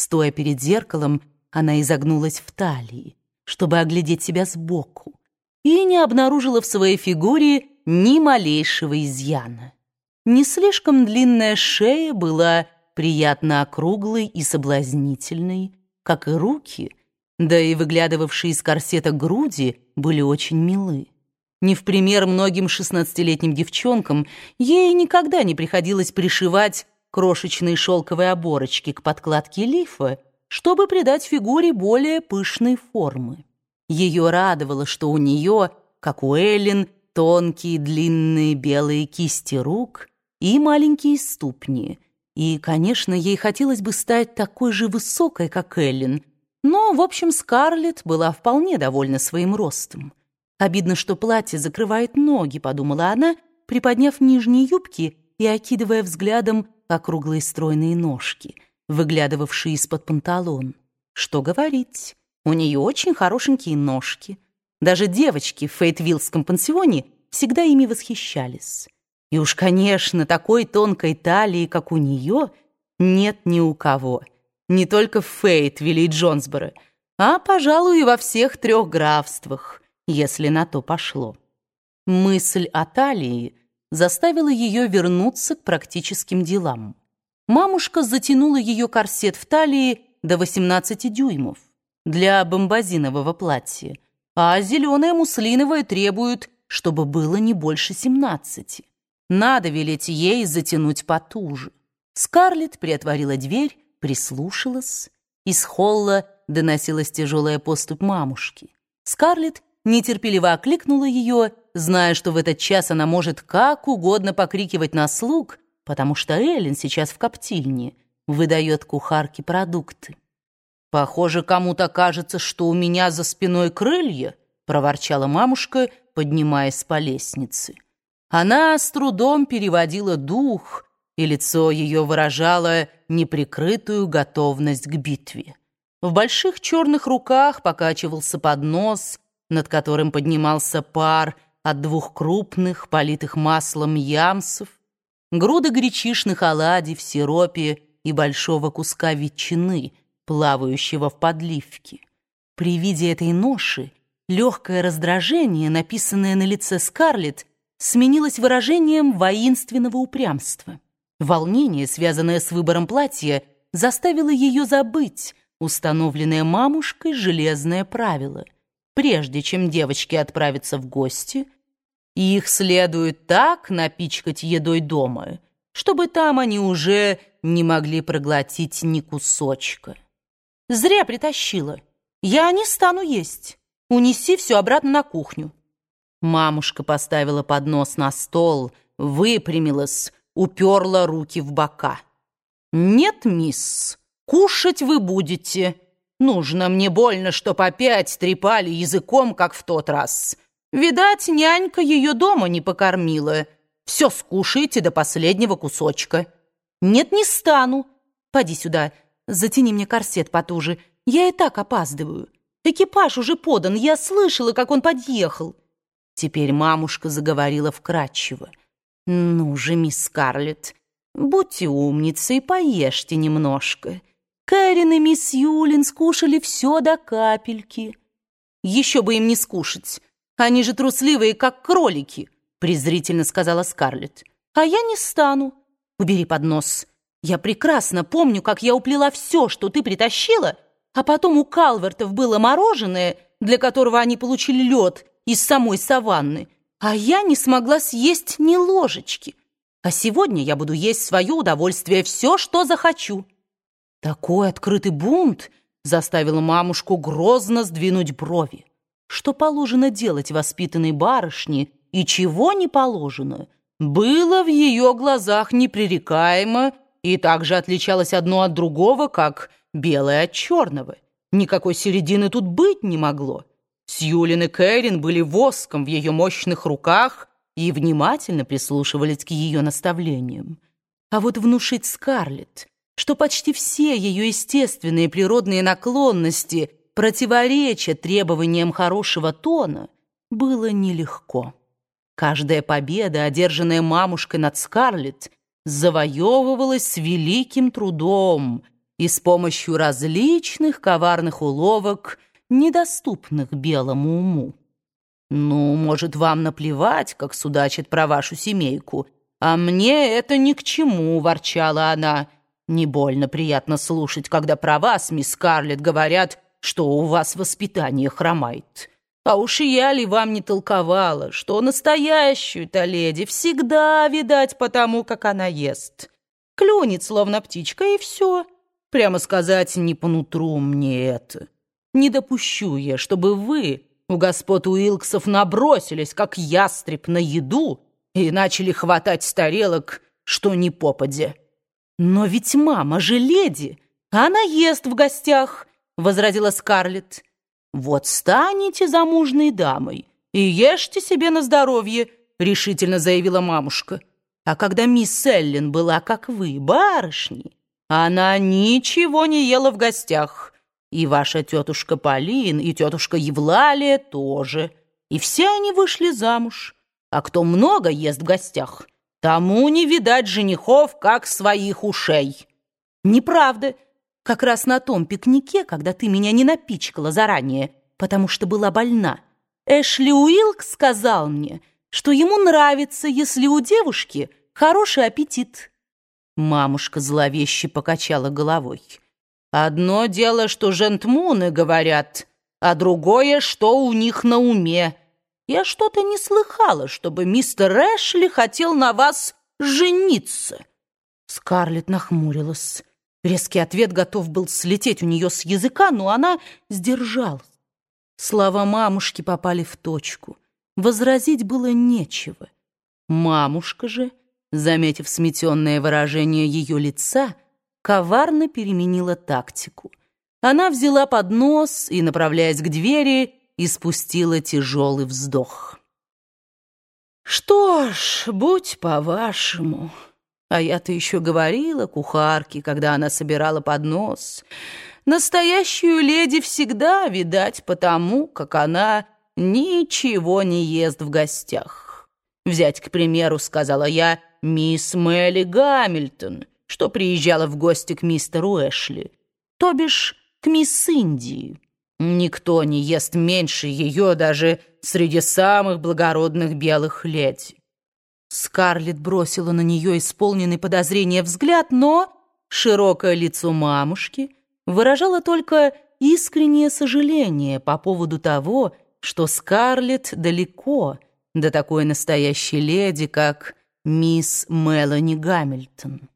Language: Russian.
Стоя перед зеркалом, она изогнулась в талии, чтобы оглядеть себя сбоку, и не обнаружила в своей фигуре ни малейшего изъяна. Не слишком длинная шея была приятно округлой и соблазнительной, как и руки, да и выглядывавшие из корсета груди были очень милы. Не в пример многим шестнадцатилетним девчонкам ей никогда не приходилось пришивать крошечные шелковые оборочки к подкладке лифа, чтобы придать фигуре более пышной формы. Ее радовало, что у нее, как у Эллен, тонкие длинные белые кисти рук и маленькие ступни. И, конечно, ей хотелось бы стать такой же высокой, как Эллен, но, в общем, Скарлетт была вполне довольна своим ростом. Обидно, что платье закрывает ноги, подумала она, приподняв нижние юбки и окидывая взглядом округлые стройные ножки, выглядывавшие из-под панталон. Что говорить, у нее очень хорошенькие ножки. Даже девочки в Фейтвиллском пансионе всегда ими восхищались. И уж, конечно, такой тонкой талии, как у нее, нет ни у кого. Не только в Фейтвилле и Джонсборо, а, пожалуй, и во всех трех графствах, если на то пошло. Мысль о талии заставила ее вернуться к практическим делам. Мамушка затянула ее корсет в талии до 18 дюймов для бомбазинового платья, а зеленое муслиновое требует, чтобы было не больше 17. Надо велеть ей затянуть потуже. Скарлетт приотворила дверь, прислушалась. Из холла доносилась тяжелая поступь мамушки. Скарлетт нетерпеливо окликнула ее, зная, что в этот час она может как угодно покрикивать на слуг, потому что Эллен сейчас в коптильне выдает кухарке продукты. «Похоже, кому-то кажется, что у меня за спиной крылья», проворчала мамушка, поднимаясь по лестнице. Она с трудом переводила дух, и лицо ее выражало неприкрытую готовность к битве. В больших черных руках покачивался поднос, над которым поднимался пар от двух крупных, политых маслом ямсов, груды гречишных оладий в сиропе и большого куска ветчины, плавающего в подливке. При виде этой ноши легкое раздражение, написанное на лице Скарлетт, сменилось выражением воинственного упрямства. Волнение, связанное с выбором платья, заставило ее забыть установленное мамушкой железное правило — прежде чем девочки отправятся в гости, их следует так напичкать едой дома, чтобы там они уже не могли проглотить ни кусочка. Зря притащила. Я не стану есть. Унеси все обратно на кухню. Мамушка поставила поднос на стол, выпрямилась, уперла руки в бока. «Нет, мисс, кушать вы будете». Нужно мне больно, чтоб опять трепали языком, как в тот раз. Видать, нянька ее дома не покормила. Все скушайте до последнего кусочка. Нет, не стану. Поди сюда, затяни мне корсет потуже. Я и так опаздываю. Экипаж уже подан, я слышала, как он подъехал. Теперь мамушка заговорила вкратчиво. «Ну же, мисс Скарлетт, будьте умницей поешьте немножко». Кэрин и мисс Юлин скушали все до капельки. Еще бы им не скушать. Они же трусливые, как кролики, презрительно сказала Скарлетт. А я не стану. Убери поднос. Я прекрасно помню, как я уплела все, что ты притащила, а потом у Калвертов было мороженое, для которого они получили лед из самой саванны, а я не смогла съесть ни ложечки. А сегодня я буду есть свое удовольствие все, что захочу. Такой открытый бунт заставил мамушку грозно сдвинуть брови. Что положено делать воспитанной барышне и чего не положено, было в ее глазах непререкаемо и также отличалось одно от другого, как белое от черного. Никакой середины тут быть не могло. Сьюлин и Кэрин были воском в ее мощных руках и внимательно прислушивались к ее наставлениям. А вот внушить Скарлетт, что почти все ее естественные природные наклонности противоречат требованиям хорошего тона, было нелегко. Каждая победа, одержанная мамушкой над Скарлетт, завоевывалась с великим трудом, и с помощью различных коварных уловок, недоступных белому уму. «Ну, может, вам наплевать, как судачит про вашу семейку, а мне это ни к чему», — ворчала она. «Не больно приятно слушать, когда про вас, мисс Карлетт, говорят, что у вас воспитание хромает. А уж и я ли вам не толковала, что настоящую-то леди всегда видать по тому, как она ест. Клюнет, словно птичка, и все. Прямо сказать, не по нутру мне это. Не допущу я, чтобы вы у господ Уилксов набросились, как ястреб на еду, и начали хватать с тарелок, что ни попадя. Но ведь мама же леди, она ест в гостях, — возразила Скарлетт. «Вот станете замужней дамой и ешьте себе на здоровье», — решительно заявила мамушка. «А когда мисс Эллен была, как вы, барышней, она ничего не ела в гостях. И ваша тетушка Полин, и тетушка Евлалия тоже. И все они вышли замуж. А кто много ест в гостях, тому не видать женихов, как своих ушей». «Неправда», как раз на том пикнике, когда ты меня не напичкала заранее, потому что была больна. Эшли Уилк сказал мне, что ему нравится, если у девушки хороший аппетит. Мамушка зловеще покачала головой. Одно дело, что жентмуны говорят, а другое, что у них на уме. Я что-то не слыхала, чтобы мистер Эшли хотел на вас жениться. Скарлетт нахмурилась. Резкий ответ готов был слететь у нее с языка, но она сдержалась. Слова мамушки попали в точку. Возразить было нечего. Мамушка же, заметив сметенное выражение ее лица, коварно переменила тактику. Она взяла поднос и, направляясь к двери, испустила тяжелый вздох. «Что ж, будь по-вашему...» А я-то еще говорила кухарке, когда она собирала поднос. Настоящую леди всегда видать потому, как она ничего не ест в гостях. Взять, к примеру, сказала я, мисс Мелли Гамильтон, что приезжала в гости к мистеру Эшли, то бишь к мисс Индии. Никто не ест меньше ее даже среди самых благородных белых леди. Скарлетт бросила на нее исполненный подозрения взгляд, но широкое лицо мамушки выражало только искреннее сожаление по поводу того, что Скарлетт далеко до такой настоящей леди, как мисс Мелани Гамильтон.